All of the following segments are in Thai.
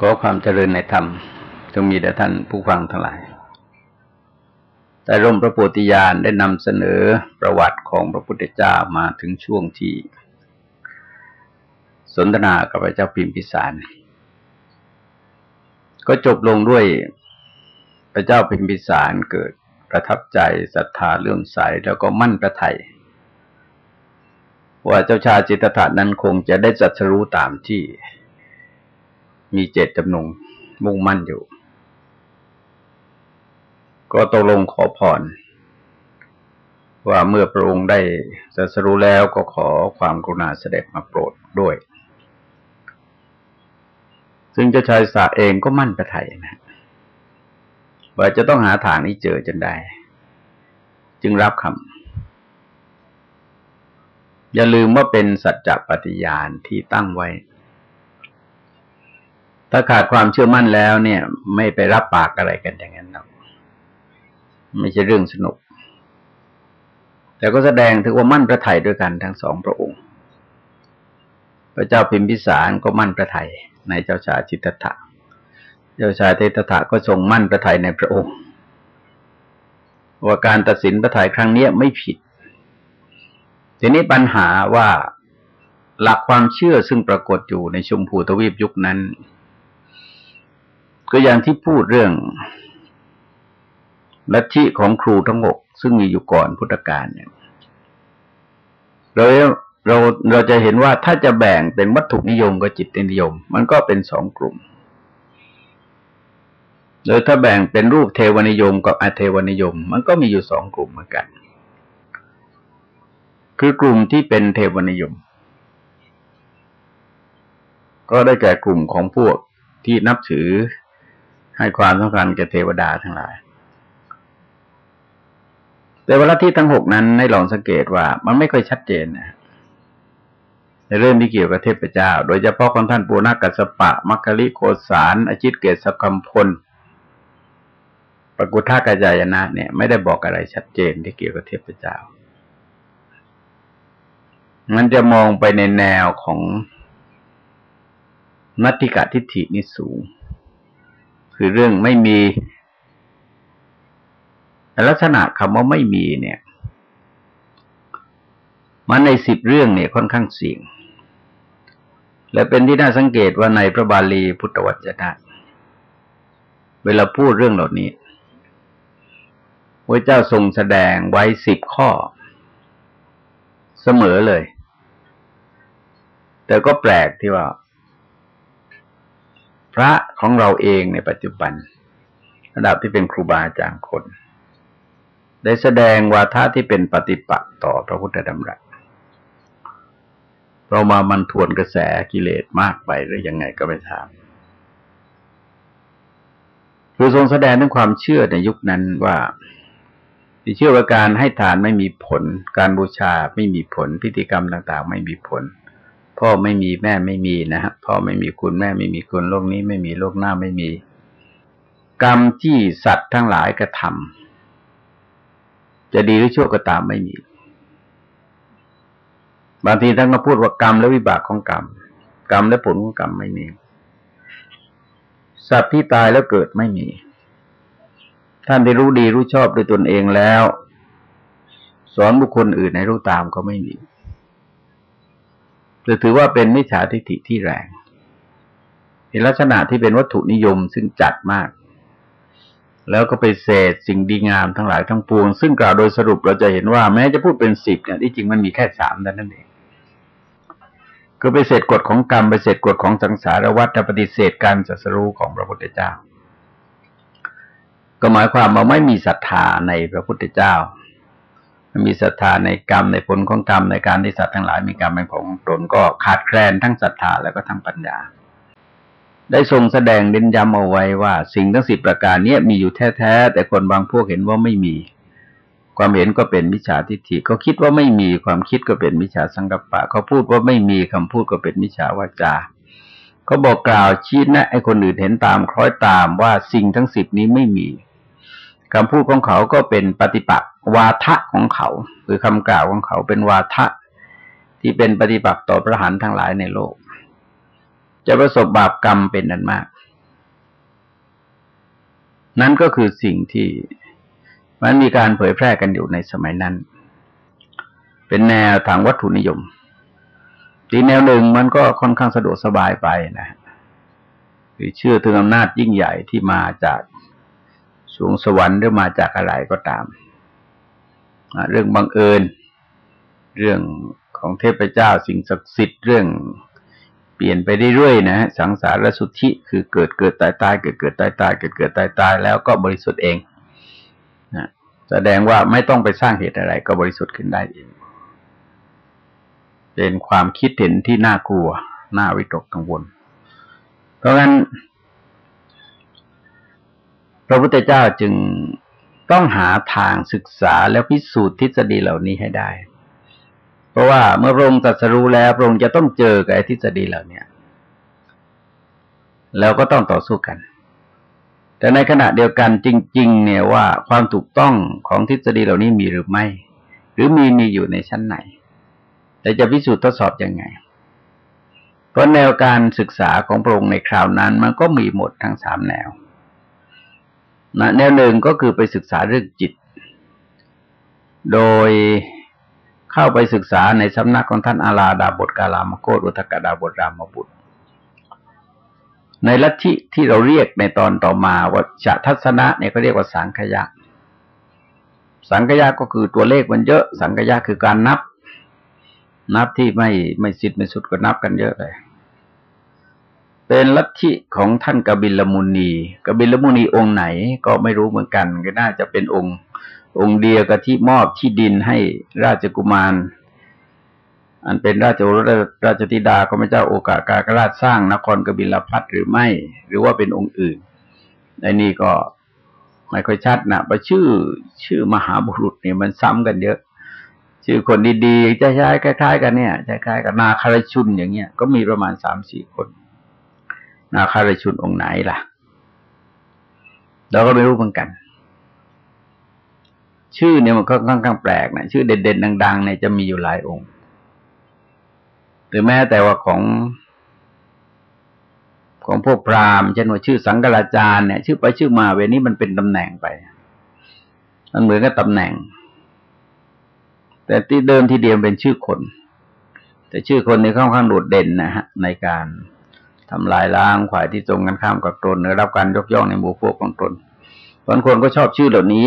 ขอความเจริญในธรรมจงมีแด่ท่านผู้ฟังทั้งหลาย แต่ร่มพระโพธิญาณได้นำเสนอประวัติของพระพุทธเจ้ามาถึงช่วงที่ สนทนากับพระเจ้าพิมพิสาร ก็จบลงด้วยพระเจ้าพิมพิสารเกิดประทับใจศรัทธาเลื่อมใสแล้วก็มั่นประทัยว่าเจ้าชายจิตตถานั้นคงจะได้จัดสรู้ตามที่ มีเจตจำนงมุ่งมั่นอยู่ ก็ตกลงขอพรว่าเมื่อพระองค์ได้สัสรู้แล้วก็ขอความกรุณาเสด็จมาโปรดด้วย ซึ่งเจ้าชายสะเองก็มั่นประทัยนะว่าจะต้องหาทางนี้เจอจนได้ จึงรับคำอย่าลืมว่าเป็นสัจจปฏิญาณที่ตั้งไว้ ถ้าขาดความเชื่อมั่นแล้วเนี่ย ไม่ไปรับปากอะไรกันอย่างนั้นหรอกไม่ใช่เรื่องสนุก แต่ก็แสดงถึงว่ามั่นประทัยด้วยกันทั้งสองพระองค์ พระเจ้าพิมพิสารก็มั่นประทัยในเจ้าชายจิตตถะเจ้าชายเทตถะก็ทรงมั่นประทัยในพระองค์ ว่าการตัดสินประทัยครั้งนี้ไม่ผิด ทีนี้ปัญหาว่าหลักความเชื่อซึ่งปรากฏอยู่ในชมพูทวีปยุคนั้น ก็อย่างที่พูดเรื่องลัทธิของครูทั้งหกซึ่งมีอยู่ก่อนพุทธกาลเนี่ยเราเราเราจะเห็นว่าถ้าจะแบ่งเป็นวัตถุนิยมกับจิตนิยม มันก็เป็นสองกลุ่มโดยถ้าแบ่งเป็นรูปเทวนิยมกับอเทวนิยม มันก็มีอยู่สองกลุ่มเหมือนกัน คือกลุ่มที่เป็นเทวนิยม ก็ได้แก่กลุ่มของพวกที่นับถือ ให้ความสำคัญแก่เทวดาทั้งหลาย แต่วลาที่ทั้งหกนั้นให้ลองสังเกตว่า มันไม่ค่อยชัดเจนนะในเรื่องที่เกี่ยวกับเทพเจ้า โดยเฉพาะของท่านปูนากัสปะ มัคคลิโคสารอจิตเกศสกัมพลปกุทากายายนะเนี่ยไม่ได้บอกอะไรชัดเจนที่เกี่ยวกับเทพเจ้า มันจะมองไปในแนวของนัตติกะทิฏฐินี่สูง คือเรื่องไม่มีลักษณะคำว่าไม่มีเนี่ย มันในสิบเรื่องเนี่ยค่อนข้างเสี่ยง และเป็นที่น่าสังเกตว่าในพระบาลีพุทธวจนะเวลาพูดเรื่องเหล่านี้พระเจ้าทรงแสดงไว้สิบข้อ เสมอเลย แต่ก็แปลกที่ว่า พระของเราเองในปัจจุบัน ระดับที่เป็นครูบาอาจารย์คน ได้แสดงวาทะที่เป็นปฏิปักษ์ต่อพระพุทธดำรัสเรามามันทวนกระแสกิเลสมากไปหรือยังไงก็ไม่ทราบคือทรงแสดงถึงความเชื่อในยุคนั้นว่าที่เชื่อว่าการให้ทานไม่มีผล การบูชาไม่มีผล พิธีกรรมต่าง ๆ ไม่มีผล พ่อไม่มีแม่ไม่มีนะฮะพ่อไม่มีคุณแม่ไม่มีคุณโลกนี้ไม่มีโลกหน้าไม่มี กรรมที่สัตว์ทั้งหลายกระทำจะดีหรือชั่วก็ตามไม่มี บางทีท่านก็พูดว่ากรรมและวิบากของกรรม กรรมและผลของกรรมไม่มี สัตว์ที่ตายแล้วเกิดไม่มี ท่านได้รู้ดีรู้ชอบด้วยตนเองแล้ว สอนบุคคลอื่นให้รู้ตามก็ไม่มี หรือถือว่าเป็นมิจฉาทิฏฐิที่แรงเห็นลักษณะที่เป็นวัตถุนิยมซึ่งจัดมาก แล้วก็ไปเศษสิ่งดีงามทั้งหลายทั้งปวง ซึ่งกล่าวโดยสรุปเราจะเห็นว่าแม้จะพูดเป็นสิบเนี่ยที่จริงมันมีแค่สามแต่นั้นเองก็ไปเศษกฎของกรรมไปเศษกฎของสังสารวัฏปฏิเสธการจัสรู้ของพระพุทธเจ้า ก็หมายความว่าไม่มีศรัทธาในพระพุทธเจ้า มีศรัทธาในกรรมในผลของกรรมในการที่สัตว์ทั้งหลายมีกรรมเป็นของตนก็ขาดแคลนทั้งศรัทธาแล้วก็ทั้งปัญญา ได้ทรงแสดงเน้นย้ำเอาไว้ว่า สิ่งทั้งสิบประการนี้มีอยู่แท้ๆแต่คนบางพวกเห็นว่าไม่มี ความเห็นก็เป็นมิจฉาทิฏฐิเขาคิดว่าไม่มีความคิดก็เป็นมิจฉาสังกัปปะเขาพูดว่าไม่มีคำพูดก็เป็นมิจฉาวาจาเขาบอกกล่าวชี้แนะไอ้คนอื่นเห็นตามคล้อยตามว่าสิ่งทั้งสิบนี้ไม่มีคำพูดของเขาก็เป็นปฏิปักษ์ วาทะของเขา หรือคำกล่าวของเขาเป็นวาทะที่เป็นปฏิปักษ์ต่อพระหันทั้งหลายในโลก จะประสบบาปกรรมเป็นนันมาก นั่นก็คือสิ่งที่มันมีการเผยแพร่กันอยู่ในสมัยนั้น เป็นแนวทางวัตถุนิยมทีแนวหนึ่งมันก็ค่อนข้างสะดวกสบายไปนะคือเชื่อถึงอำนาจยิ่งใหญ่ที่มาจากสูงสวรรค์หรือมาจากอะไรก็ตาม เรื่องบังเอิญ เรื่องของเทพเจ้าสิ่งศักดิ์สิทธิ์เรื่องเปลี่ยนไปเรื่อยๆนะสังสารสุทธิคือเกิดเกิดตายตายเกิดเกิดตายตายเกิดเกิดตายตายแล้วก็บริสุทธิ์เองนะแสดงว่าไม่ต้องไปสร้างเหตุอะไร ก็บริสุทธิ์ขึ้นได้เอง เป็นความคิดเห็นที่น่ากลัว น่าวิตกกังวล เพราะงั้น พระพุทธเจ้าจึง ต้องหาทางศึกษาแล้วพิสูจน์ทฤษฎีเหล่านี้ให้ได้ เพราะว่าเมื่อพระองค์ตรัสรู้แล้วพระองค์จะต้องเจอกับทฤษฎีเหล่านี้แล้วก็ต้องต่อสู้กัน แต่ในขณะเดียวกันจริง ๆ เนี่ยว่าความถูกต้องของทฤษฎีเหล่านี้มีหรือไม่ หรือมีมีอยู่ในชั้นไหน แต่จะพิสูจน์ทดสอบยังไง เพราะแนวการศึกษาของพระองค์ในคราวนั้น มันก็มีหมดทั้งสามแนว นะแนวหนึ่งก็คือไปศึกษาเรื่องจิต โดยเข้าไปศึกษาในสำนักของท่านอาลาดาบทกาลามโคตอุทกดาบทรามบุตร ในลัทธิที่เราเรียกในตอนต่อมาว่าจะทัศนะเนี่ยเขาเรียกว่าสังขยะ สังขยะก็คือตัวเลขมันเยอะ สังขยะคือการนับ นับที่ไม่ไม่สิทธิ์ไม่สุดก็นับกันเยอะเลย เป็นลัทธิของท่านกบิลมุนีกบิลมุนีองค์ไหนก็ไม่รู้เหมือนกัน ก็น่าจะเป็นองค์ องค์เดียวกับที่มอบที่ดินให้ราชกุมาร อันเป็นราชโอรสราชธิดาของพระเจ้าโอกาการราชสร้างนครกบิลพัทหรือไม่ หรือว่าเป็นองค์อื่นในนี้ก็ไม่ค่อยชัดนะว่าชื่อชื่อมหาบุรุษเนี่ยมันซ้ำกันเยอะ ชื่อคนดีๆจะใช้คล้ายๆ กันเนี่ยคล้ายๆกับนาคารชุนอย่างเงี้ยก็มีประมาณสามสี่คน นาคารชุนองค์ไหนล่ะ เราก็ไม่รู้เหมือนกัน ชื่อเนี่ยมันก็ค่อนข้างแปลกนะชื่อเด่นๆดังๆเนี่ยจะมีอยู่หลายองค์หรือแม้แต่ว่าของ ของพวกพราหมณ์เช่นว่าชื่อสังกราจารย์เนี่ย ชื่อไปชื่อมาเวนี้มันเป็นตำแหน่งไปมันเหมือนกับตำแหน่ง แต่ที่เดิมที่เดียวเป็นชื่อคน แต่ชื่อคนนี่ค่อนข้างโดดเด่นนะฮะ ในการ ทำลายล้างฝ่ายที่ตรงกันข้ามกับตนหรือรับการยกย่องในหมู่พวกของตนบางคนก็ชอบชื่อเหล่านี้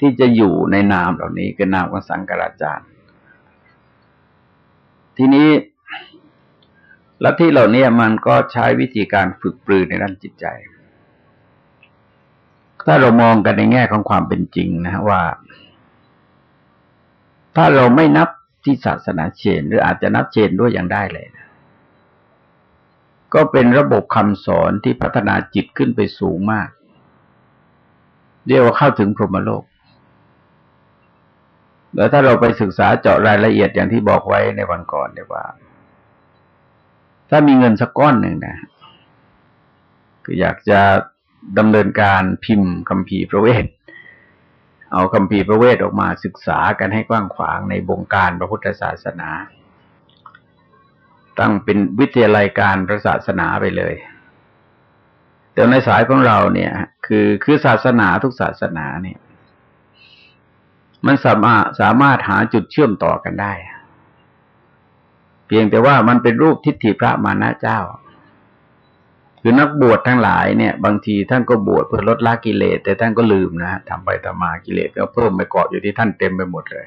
ที่จะอยู่ในนามเหล่านี้คือนามของสังกราจารย์ ทีนี้ลัทธิเหล่านี้มันก็ใช้วิธีการฝึกปรือในด้านจิตใจ ถ้าเรามองกันในแง่ของความเป็นจริงนะว่า ถ้าเราไม่นับที่ศาสนาเชน หรืออาจจะนับเชนด้วยยังได้เลยนะ ก็เป็นระบบคำสอนที่พัฒนาจิตขึ้นไปสูงมาก เรียกว่าเข้าถึงพรหมโลก แล้วถ้าเราไปศึกษาเจาะรายละเอียดอย่างที่บอกไว้ในวันก่อนเนี่ยว่า ถ้ามีเงินสักก้อนหนึ่งนะคืออยากจะดำเนินการพิมพ์คำพีพระเวทเอาคำพีพระเวทออกมาศึกษากันให้กว้างขวางในบงการพระพุทธศาสนา ตั้งเป็นวิทยาลัยการพระศาสนาไปเลย แต่ในสายของเราเนี่ย คือคือศาสนาทุกศาสนาเนี่ย มันสามารถสามารถหาจุดเชื่อมต่อกันได้ เพียงแต่ว่ามันเป็นรูปทิฏฐิพระมานะเจ้า คือนักบวชทั้งหลายเนี่ย บางทีท่านก็บวชเพื่อลดละกิเลสแต่ท่านก็ลืมนะทำไปทำมากิเลสก็เพิ่มไปเกาะอยู่ที่ท่านเต็มไปหมดเลย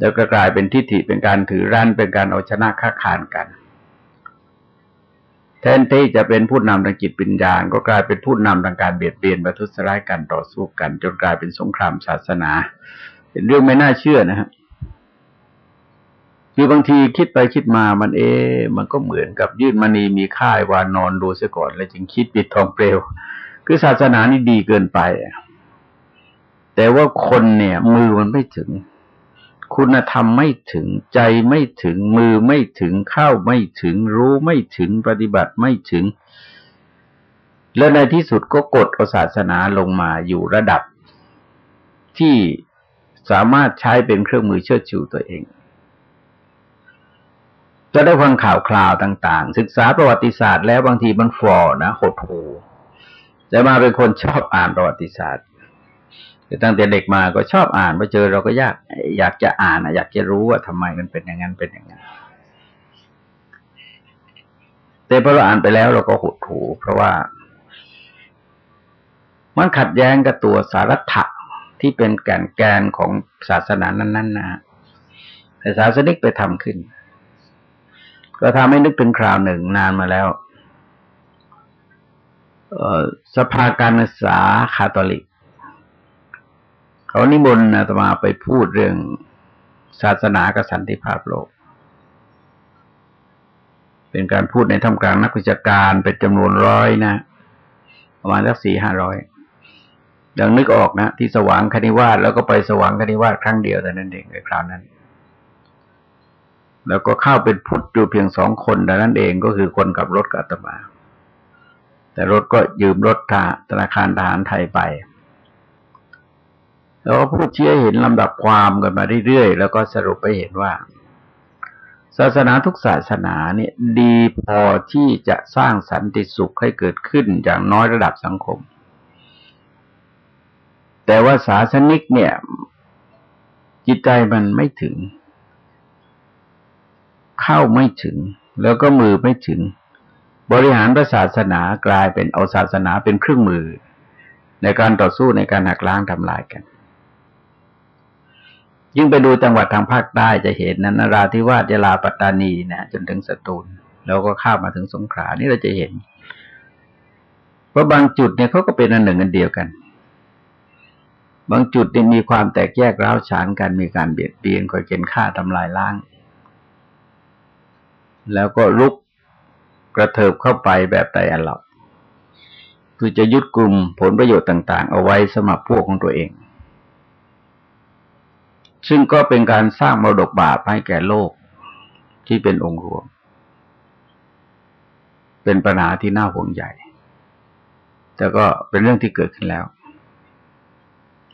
แล้วก็กลายเป็นทิฏฐิเป็นการถือรั้นเป็นการเอาชนะค้าขานกัน แทนที่จะเป็นผู้นำทางจิตปัญญาก็กลายเป็นผู้นำทางการเบียดเบียนประทุษร้ายกันต่อสู้กัน จนกลายเป็นสงครามศาสนาเป็นเรื่องไม่น่าเชื่อนะฮะคือบางทีคิดไปคิดมามันเอ๊มันก็เหมือนกับยื่นมณีมีค่ายวานนอนดูเสียก่อน แล้วจึงคิดปิดทองเปลว คือศาสนานี่ดีเกินไปแต่ว่าคนเนี่ย มือมันไม่ถึง คุณธรรมไม่ถึงใจไม่ถึงมือไม่ถึงเข้าไม่ถึงรู้ไม่ถึงปฏิบัติไม่ถึง แล้วในที่สุดก็กดศาสนาลงมาอยู่ระดับ ที่สามารถใช้เป็นเครื่องมือเชิดชูตัวเอง จะได้ฟังข่าวคราวต่าง ๆ ศึกษาประวัติศาสตร์แล้วบางทีมันฟอนะหดหูจะมาเป็นคนชอบอ่านประวัติศาสตร์ ตั้งแต่เด็กมาก็ชอบอ่านพอเจอเราก็ยาก อยากจะอ่านอยากจะรู้ว่าทำไมมันเป็นอย่างนั้นเป็นอย่างนั้นแต่พอเราอ่านไปแล้วเราก็หดหูเพราะว่า มันขัดแย้งกับตัวสารัตะที่เป็นแก่นแกนของศาสนานั้นๆนะแต่ศาสนิกไปทำขึ้น ก็ทำให้นึกถึงคราวหนึ่งนานมาแล้วสภาการศึกษาคาทอลิก เขานิมนต์อาตมาไปพูดเรื่องศาสนากับสันติภาพโลก เป็นการพูดในท่ามกลางนักวิชาการเป็นจำนวนร้อยนะ ประมาณสักสี่ห้าร้อยดังนึกออกนะที่สว่างคณิวาสแล้วก็ไปสว่างคณิวาสครั้งเดียวแต่นั้นเองในคราวนั้น แล้วก็เข้าเป็นพุทธอยู่เพียงสองคนแต่นั้นเองก็คือคนกับรถกับอาตมา แต่รถก็ยืมรถธนาคารทหารไทยไป แล้วก็พูดเชี่ยเห็นลำดับความกันมาเรื่อยๆ แล้วก็สรุปไปเห็นว่า ศาสนาทุกศาสนาเนี่ยดีพอที่จะสร้างสันติสุขให้เกิดขึ้นอย่างน้อยระดับสังคม แต่ว่าศาสนิกเนี่ย จิตใจมันไม่ถึง เข้าไม่ถึง แล้วก็มือไม่ถึง บริหารพระศาสนากลายเป็นเอาศาสนาเป็นเครื่องมือในการต่อสู้ในการหักล้างทำลายกัน ยิ่งไปดูจังหวัดทางภาคใต้จะเห็นนันนราธิวาสยาลาปัตตานีนะจนถึงสตูล แล้วก็ข้ามมาถึงสงขลานี่เราจะเห็น เพราะบางจุดเนี่ยเขาก็เป็นอันหนึ่งอันเดียวกัน บางจุดเนี่ยมีความแตกแยกร้าวฉานกันมีการเบียดเบียนคอยเกณฑ์ฆ่าทำลายล้าง แล้วก็ลุกกระเถิบเข้าไปแบบใดอันหลับคือจะยึดกลุ่มผลประโยชน์ต่าง ๆ เอาไว้สมัครพวกของตัวเอง ซึ่งก็เป็นการสร้างมรดกบาปให้แก่โลกที่เป็นองค์รวม เป็นปัญหาที่น่าห่วงใหญ่ แต่ก็เป็นเรื่องที่เกิดขึ้นแล้ว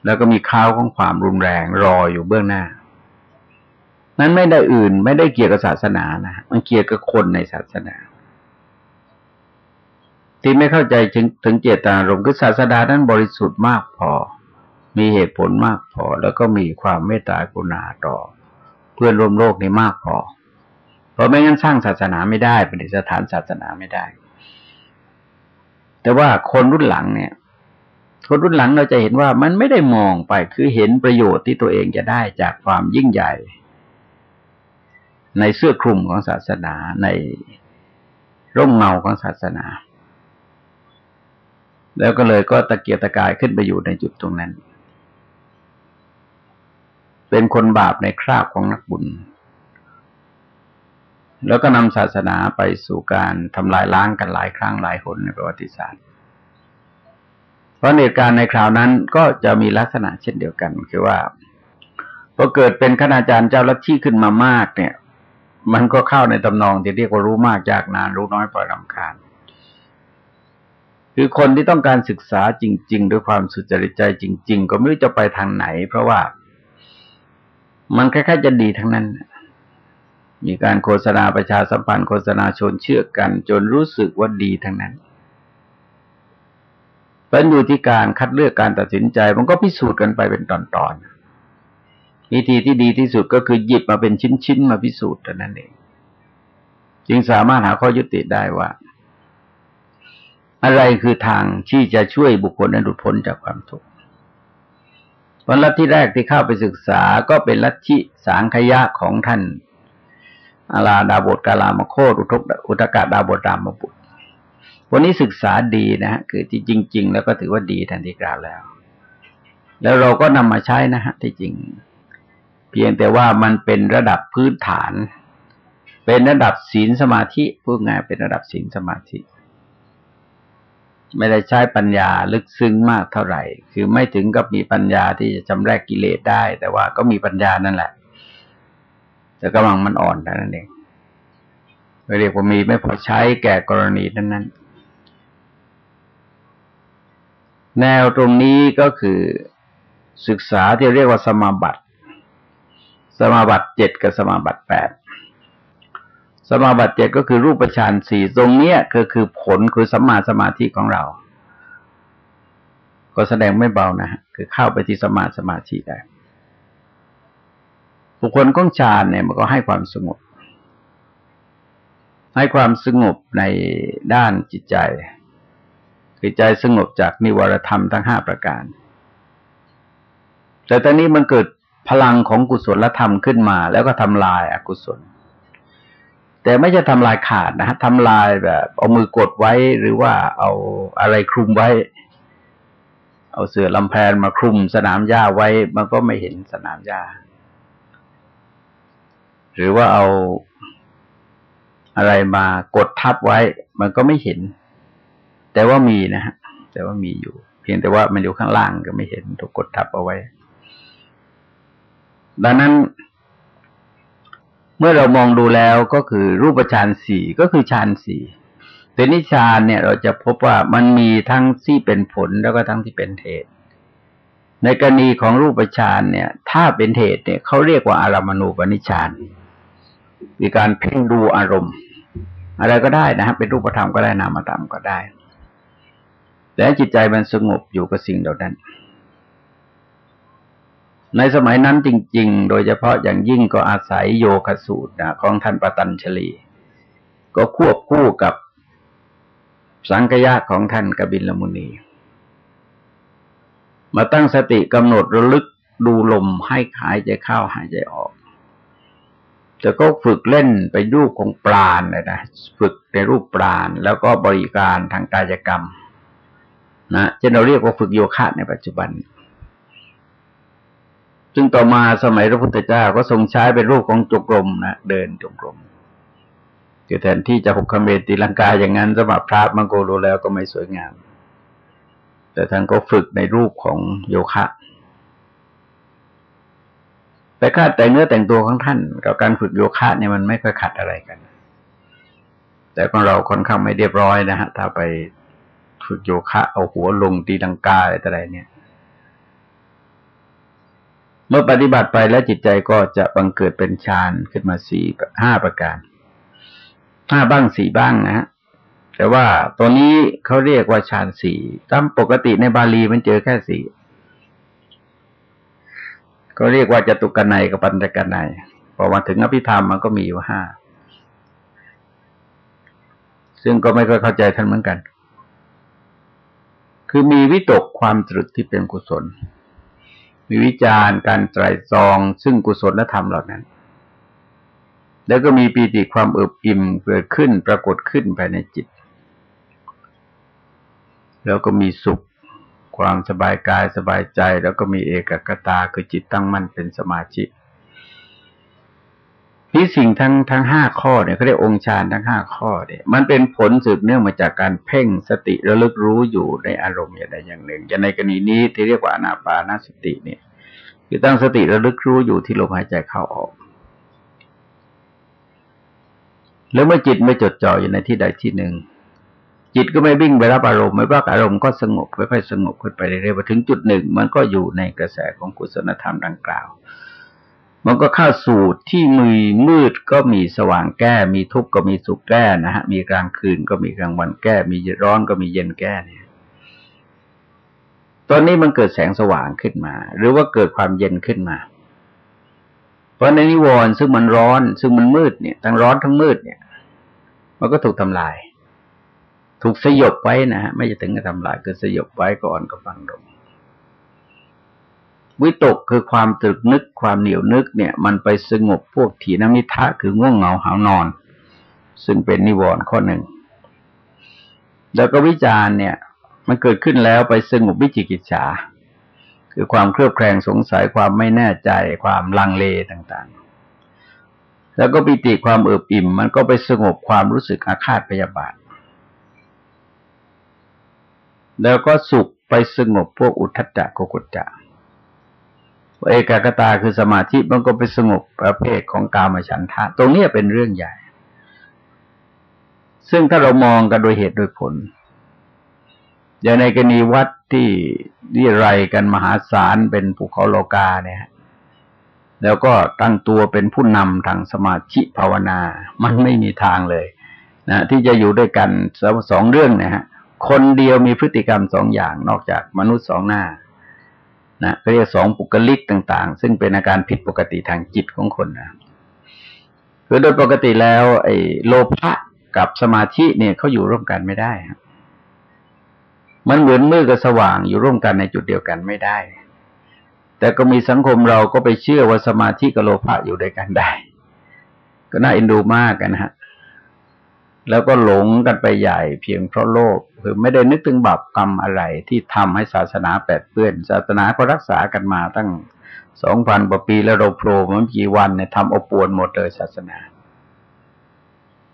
แล้วก็มีข้าวของความรุนแรงรออยู่เบื้องหน้า นั้นไม่ได้อื่นไม่ได้เกี่ยวกับศาสนานะ มันเกี่ยวกับคนในศาสนาที่ไม่เข้าใจถึงถึงเจตนารมณ์คือศาสดานั้นบริสุทธิ์มากพอ มีเหตุผลมากพอ แล้วก็มีความเมตตากรุณาต่อ เพื่อนร่วมโลกนี้มากพอ เพราะไม่งั้นสร้างศาสนาไม่ได้เป็นสถานศาสนาไม่ได้ แต่ว่าคนรุ่นหลังเนี่ย คนรุ่นหลังเราจะเห็นว่ามันไม่ได้มองไปคือเห็นประโยชน์ที่ตัวเองจะได้จากความยิ่งใหญ่ ในเสื้อคลุมของศาสนาในร่มเงาของศาสนาแล้วก็เลยก็ตะเกียกตะกายขึ้นไปอยู่ในจุดตรงนั้น เป็นคนบาปในคราบของนักบุญ แล้วก็นำศาสนาไปสู่การทำลายล้างกันหลายครั้งหลายหนในประวัติศาสตร์ เพราะเหตุการณ์ในคราวนั้นก็จะมีลักษณะเช่นเดียวกัน คือว่าพอเกิดเป็นคณาจารย์เจ้าลัทธิขึ้นมามากเนี่ย มันก็เข้าในตำนองที่เรียกว่ารู้มากจากนานรู้น้อยปล่อยลำคาญคือคนที่ต้องการศึกษาจริง ๆ ด้วยความสุจริตใจจริง ๆ ก็ไม่รู้จะไปทางไหน เพราะว่า มันแค่ๆจะดีทั้งนั้น มีการโฆษณาประชาสัมพันธ์โฆษณาชวนเชื่อกัน จนรู้สึกว่าดีทั้งนั้นเป็นอยู่ที่การคัดเลือกการตัดสินใจ มันก็พิสูจน์กันไปเป็นตอนๆวิธีที่ดีที่สุดก็คือหยิบมาเป็นชิ้นๆมาพิสูจน์แต่นั้นเองจึงสามารถหาข้อยุติได้ว่า อะไรคือทางที่จะช่วยบุคคลนั้นหลุดพ้นจากความทุกข์ วันลัทธิแรกที่เข้าไปศึกษาก็เป็นลัทธิสางขยะของท่านอาลาดาบทกาลามโคตอุทกอุตกาดาบทรามบุตร วันนี้ศึกษาดีนะฮะคือที่จริง ๆ แล้วก็ถือว่าดีทันทีกล่าวแล้ว แล้วเราก็นำมาใช้นะฮะที่จริง เพียงแต่ว่ามันเป็นระดับพื้นฐาน เป็นระดับศีลสมาธิพูดง่ายเป็นระดับศีลสมาธิ ไม่ได้ใช้ปัญญาลึกซึ้งมากเท่าไหร่ คือไม่ถึงกับมีปัญญาที่จะจำแรกกิเลสได้ แต่ว่าก็มีปัญญานั่นแหละ แต่กำลังมันอ่อนแต่นั้นเองเรียกว่ามีไม่พอใช้แก่กรณีนั้นนั้นแนวตรงนี้ก็คือศึกษาที่เรียกว่าสมาบัติ สมาบัติเจ็ดกับสมาบัติแปด สมาบัติเจ็ดก็คือรูปฌานสี่ตรงเนี้ยก็คือผลคือสัมมาสมาธิของเรา ก็แสดงไม่เบานะฮะคือเข้าไปที่สมาสมาธิได้บุคคลก้องฌานเนี่ยมันก็ให้ความสงบ ให้ความสงบในด้านจิตใจคือใจสงบจากนิวรธรรมทั้งห้าประการ แต่ตอนนี้มันเกิดพลังของกุศลธรรมขึ้นมา แล้วก็ทำลายอากุศล แต่ไม่จะทำลายขาดนะฮะทำลายแบบเอามือกดไว้หรือว่าเอาอะไรคลุมไว้ เอาเสือลำแพนมาคลุมสนามหญ้าไว้ มันก็ไม่เห็นสนามหญ้า หรือว่าเอาอะไรมากดทับไว้ มันก็ไม่เห็น แต่ว่ามีนะฮะแต่ว่ามีอยู่ เพียงแต่ว่ามันอยู่ข้างล่างก็ไม่เห็นถูกกดทับเอาไว้ ดังนั้น เมื่อเรามองดูแล้วก็คือรูปฌานสี่ก็คือฌานสี่แต่นิฌานเนี่ยเราจะพบว่ามันมีทั้งที่เป็นผลแล้วก็ทั้งที่เป็นเหตุ ในกรณีของรูปฌานเนี่ย ถ้าเป็นเหตุเนี่ยเขาเรียกว่าอารามณูปนิชานมีการเพ่งดูอารมณ์ อะไรก็ได้นะครับเป็นรูปธรรมก็ได้นามธรรมก็ได้แต่จิตใจมันสงบอยู่กับสิ่งเหล่านั้น ในสมัยนั้นจริง ๆ โดยเฉพาะอย่างยิ่งก็อาศัยโยคสูตรนะของท่านปตัญชลี ก็ควบคู่กับสังกยะของท่านกบิลมุนี มาตั้งสติกำหนดระลึกดูลมให้หายใจเข้าหายใจออกจะก็ฝึกเล่นไปรูปของปราณเลยนะฝึกในรูปปราณแล้วก็บริการทางกายกรรม นะจะเราเรียกว่าฝึกโยคะในปัจจุบัน ซึ่งต่อมาสมัยพระพุทธเจ้าก็ทรงใช้เป็นรูปของจกรมนะเดินจงกรมคือแทนที่จะหกคเมตีลังกาอย่างนั้นสำหรับพระมังโกดูแล้วก็ไม่สวยงาม แต่ท่านก็ฝึกในรูปของโยคะ แต่ค่าแต่งเนื้อแต่งตัวของท่าน กับการฝึกโยคะเนี่ยมันไม่ค่อยขัดอะไรกัน แต่ของเราค่อนข้างไม่เรียบร้อยนะฮะถ้าไปฝึกโยคะเอาหัวลงตีลังกาอะไรเนี่ย เมื่อปฏิบัติไปแล้วจิตใจก็จะบังเกิดเป็นฌานขึ้นมาสี่ห้าประการห้าบ้างสี่บ้างนะฮะแต่ว่าตัวนี้เขาเรียกว่าฌานสี่ตามปกติในบาลีมันเจอแค่สี่ก็เรียกว่าจตุกนในกับปัญจกนในพอมาถึงอภิธรรมมันก็มีอยู่ห้าซึ่งก็ไม่ค่อยเข้าใจท่านเหมือนกัน คือมีวิตกความตรึกที่เป็นกุศล มีวิจารณ์การไตรตรองซึ่งกุศลธรรมเหล่านั้น แล้วก็มีปีติความเอิบอิ่มเกิดขึ้นปรากฏขึ้นภายในจิต แล้วก็มีสุข ความสบายกายสบายใจ แล้วก็มีเอกกตาคือจิตตั้งมั่นเป็นสมาธิ นี่สิ่งทั้งทั้งห้าข้อเนี่ยเขาเรียกองค์ฌานทั้งห้าข้อเนี่ยมันเป็นผลสืบเนื่องมาจากการเพ่งสติระลึกรู้อยู่ในอารมณ์อย่างใดอย่างหนึ่งจะในกรณีนี้ที่เรียกว่าอนาปานาสติเนี่ยคือตั้งสติระลึกรู้อยู่ที่ลมหายใจเข้าออก แล้วเมื่อจิตไม่จดจ่ออยู่ในที่ใดที่หนึ่ง จิตก็ไม่วิ่งไปรับอารมณ์ไม่ว่าอารมณ์ก็สงบค่อยๆสงบขึ้นไปเรื่อยๆพอถึงจุดหนึ่ง มันก็อยู่ในกระแสของกุศลธรรมดังกล่าว มันก็เข้าสู่ที่มือมืดก็มีสว่างแก้ มีทุกข์ก็มีสุขแก้นะฮะ มีกลางคืนก็มีกลางวันแก้ มีร้อนก็มีเย็นแก้เนี่ย ตอนนี้มันเกิดแสงสว่างขึ้นมา หรือว่าเกิดความเย็นขึ้นมา เพราะในนิวรณ์ซึ่งมันร้อน ซึ่งมันมืดเนี่ยทั้งร้อนทั้งมืดเนี่ย มันก็ถูกทำลาย ถูกสยบไว้นะฮะ ไม่จะถึงกับทำลายคือสยบไว้ก่อนก็ฟังลง วิตกคือความตรึกนึกความเหนียวนึกเนี่ย มันไปสงบพวกถีนมิทะคือง่วงเหงาหานอน ซึ่งเป็นนิวรณ์ข้อหนึ่ง แล้วก็วิจารเนี่ย มันเกิดขึ้นแล้วไปสงบวิจิกิจฉาคือความเครือบแคลงสงสัยความไม่แน่ใจความลังเลต่างๆ แล้วก็ปิติความเอิบอิ่ม มันก็ไปสงบความรู้สึกอาฆาตพยาบาท แล้วก็สุขไปสงบพวกอุทธัจจะโกกุจจะ เอกกตาคือสมาธิมันก็ไปสงบประเภทของกามฉันทะ ตรงนี้เป็นเรื่องใหญ่ ซึ่งถ้าเรามองกันโดยเหตุโดยผล อย่างในกรณีวัดที่วิไรกันมหาศาลเป็นภูเขาโลกาเนี่ยแล้วก็ตั้งตัวเป็นผู้นำทางสมาธิภาวนา มันไม่มีทางเลยนะที่จะอยู่ด้วยกันสองเรื่องนะฮะ คนเดียวมีพฤติกรรมสองอย่างนอกจากมนุษย์สองหน้า นะเรียกสองปุกลิกต่างๆ ซึ่งเป็นอาการผิดปกติทางจิตของคนนะคือโดยปกติแล้วไอ้โลภะกับสมาธิเนี่ยเขาอยู่ร่วมกันไม่ได้มันเหมือนมือกับสว่างอยู่ร่วมกันในจุดเดียวกันไม่ได้ แต่ก็มีสังคมเราก็ไปเชื่อว่าสมาธิกับโลภะอยู่ด้วยกันได้ ก็น่าอินดูมากนะฮะ แล้วก็หลงกันไปใหญ่เพียงเพราะโลกคือไม่ได้นึกถึงบาปกรรมอะไรที่ทำให้ศาสนาแปดเปื้อน ศาสนาก็รักษากันมาตั้งสองพันกว่าปีแล้วเราโผล่มันกี่วันเนี่ยทำอบปวนหมดเลยศาสนา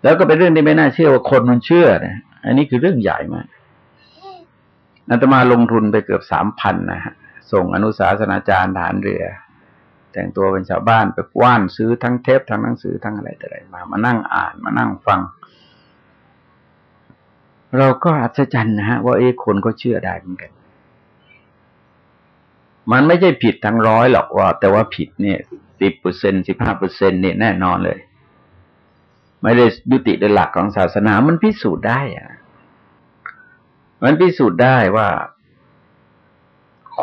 แล้วก็เป็นเรื่องที่ไม่น่าเชื่อว่าคนมันเชื่อนะอันนี้คือเรื่องใหญ่มากอาตมาลงทุนไปเกือบสามพันนะฮะส่งอนุสาสนาจารย์ฐานเรือ แต่งตัวเป็นชาวบ้านไปกว้านซื้อทั้งเทปทั้งหนังสือทั้งอะไรแต่อะไรมามานั่งอ่านมานั่งฟัง เราก็อัศจรรย์นะฮะว่าเอ๊คนก็เชื่อได้เหมือนกัน มันไม่ใช่ผิดทั้งร้อยหรอกว่า แต่ว่าผิดเนี่ยสิบเปอร์เซ็นสิบห้าเปอร์เซ็นเนี่ยแน่นอนเลย ไม่ได้ยุติในหลักของศาสนามันพิสูจน์ได้อะมันพิสูจน์ได้ว่า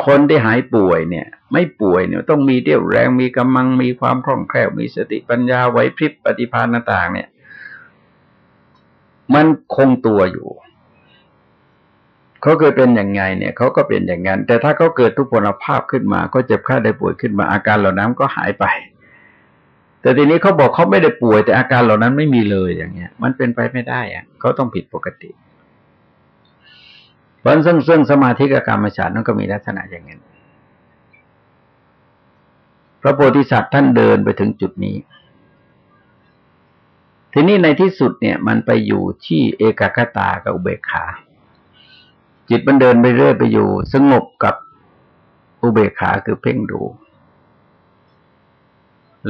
คนที่หายป่วยเนี่ย ไม่ป่วยเนี่ยต้องมีเดี่ยวแรงมีกำลังมีความคล่องแคล่วมีสติปัญญาไหวพริบปฏิภาณต่าง ๆ เนี่ย มันคงตัวอยู่ เขาเคยเป็นอย่างไงเนี่ยเขาก็เป็นอย่างนั้น แต่ถ้าเขาเกิดทุกพลภาพขึ้นมา ก็เจ็บไข้ได้ป่วยขึ้นมาอาการเหล่านั้นก็หายไป แต่ทีนี้เขาบอกเขาไม่ได้ป่วย แต่อาการเหล่านั้นไม่มีเลยอย่างเงี้ย มันเป็นไปไม่ได้อะเขาต้องผิดปกติเพราะซึ่งซึ่งสมาธิกับกรรมฉานนั้นก็มีลักษณะอย่างนั้นพระโพธิสัตว์ท่านเดินไปถึงจุดนี้ ทีนี้ในที่สุดเนี่ย มันไปอยู่ที่เอกคตากับอุเบกขา จิตมันเดินไปเรื่อยไปอยู่ สงบกับอุเบกขาคือเพ่งดู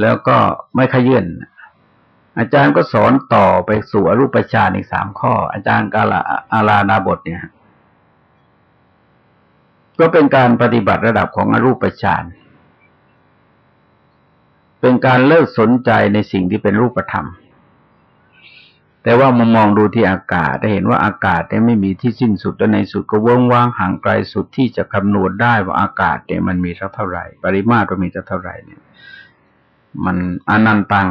แล้วก็ไม่ขยื่นอาจารย์ก็สอนต่อไปสู่อรูปฌานอีกสามข้อ อาจารย์กาลาอารานาบทเนี่ย ก็เป็นการปฏิบัติระดับของอรูปฌานเป็นการเลิกสนใจในสิ่งที่เป็นรูปธรรม แต่ว่ามามองดูที่อากาศได้เห็นว่าอากาศเนี่ยไม่มีที่สิ้นสุดและในสุดก็ว่างว่างห่างไกลสุดที่จะคำนวณได้ว่าอากาศเนี่ยมันมีเท่าไหร่ ปริมาตรมันมีเท่าไหร่เนี่ย มันอนันตัง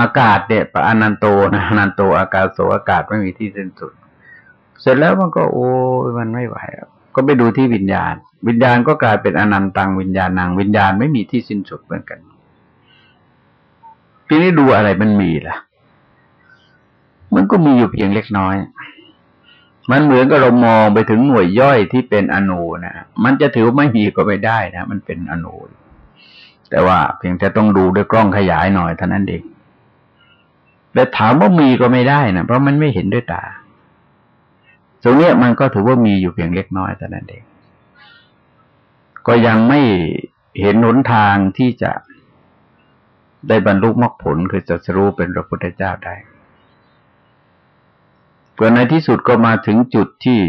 อากาศเนี่ยปะอนันโตนะอนันโตอากาศโสอากาศไม่มีที่สิ้นสุด เสร็จแล้วมันก็โอ้มันไม่ไหวก็ไปดูที่วิญญาณ วิญญาณก็กลายเป็นอนันตังวิญญาณนางวิญญาณไม่มีที่สิ้นสุดเหมือนกัน ทีนี้ดูอะไรมันมีล่ะ มันก็มีอยู่เพียงเล็กน้อย มันเหมือนกับเรามองไปถึงหน่วยย่อยที่เป็นอนูนะมันจะถือไม่มีก็ไม่ได้นะมันเป็นอนูแต่ว่าเพียงแต่ต้องดูด้วยกล้องขยายหน่อยเท่านั้นเองแต่ถามว่ามีก็ไม่ได้นะเพราะมันไม่เห็นด้วยตาตรงนี้มันก็ถือว่ามีอยู่เพียงเล็กน้อยแต่านั้นเองก็ยังไม่เห็นหนทางที่จะ ได้บรรลุมรรคผลคือจะรู้เป็นพระพุทธเจ้าได้เพื่อในที่สุดก็มาถึงจุดที่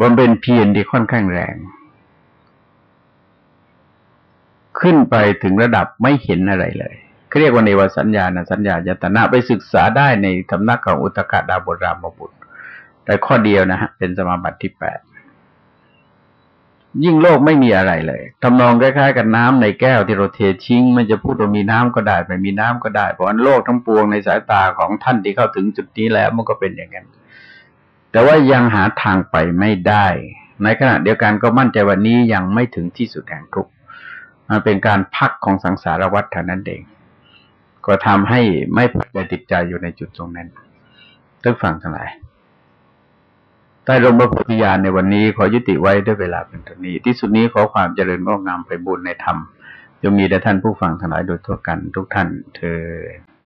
บำเป็นเพียรที่ค่อนข้างแรง ขึ้นไปถึงระดับไม่เห็นอะไรเลยเรียกว่าในวสัญญาณสัญญาญตนะไปศึกษาได้ในธรรมนักของอุตกาดาบรามบุตรแต่ข้อเดียวนะฮะเป็นสมาบัติที่แปด ยิ่งโลกไม่มีอะไรเลยทำนองคล้ายๆกับน้ำในแก้วที่เราเททิ้ง มันจะพูดว่ามีน้ำก็ได้ไม่มีน้ำก็ได้ เพราะโลกทั้งปวงในสายตาของท่านที่เข้าถึงจุดนี้แล้วมันก็เป็นอย่างนั้น แต่ว่ายังหาทางไปไม่ได้ ในขณะเดียวกันก็มั่นใจวันนี้ยังไม่ถึงที่สุดแห่งทุกข์มันเป็นการพักของสังสารวัฏเท่านั้นเอง ก็ทำให้ไม่ปักใจติดใจอยู่ในจุดตรงนั้นต้องฟังทั้งหลาย ใต้ร่มพระโพธิญาณในวันนี้ขอยุติไว้ด้วยเวลาเป็นตอนนี้ ที่สุดนี้ขอความเจริญงอกงามไปบุญในธรรมจะมีแด่ท่านผู้ฟังทั้งหลายโดยทั่วกันทุกท่านเธอ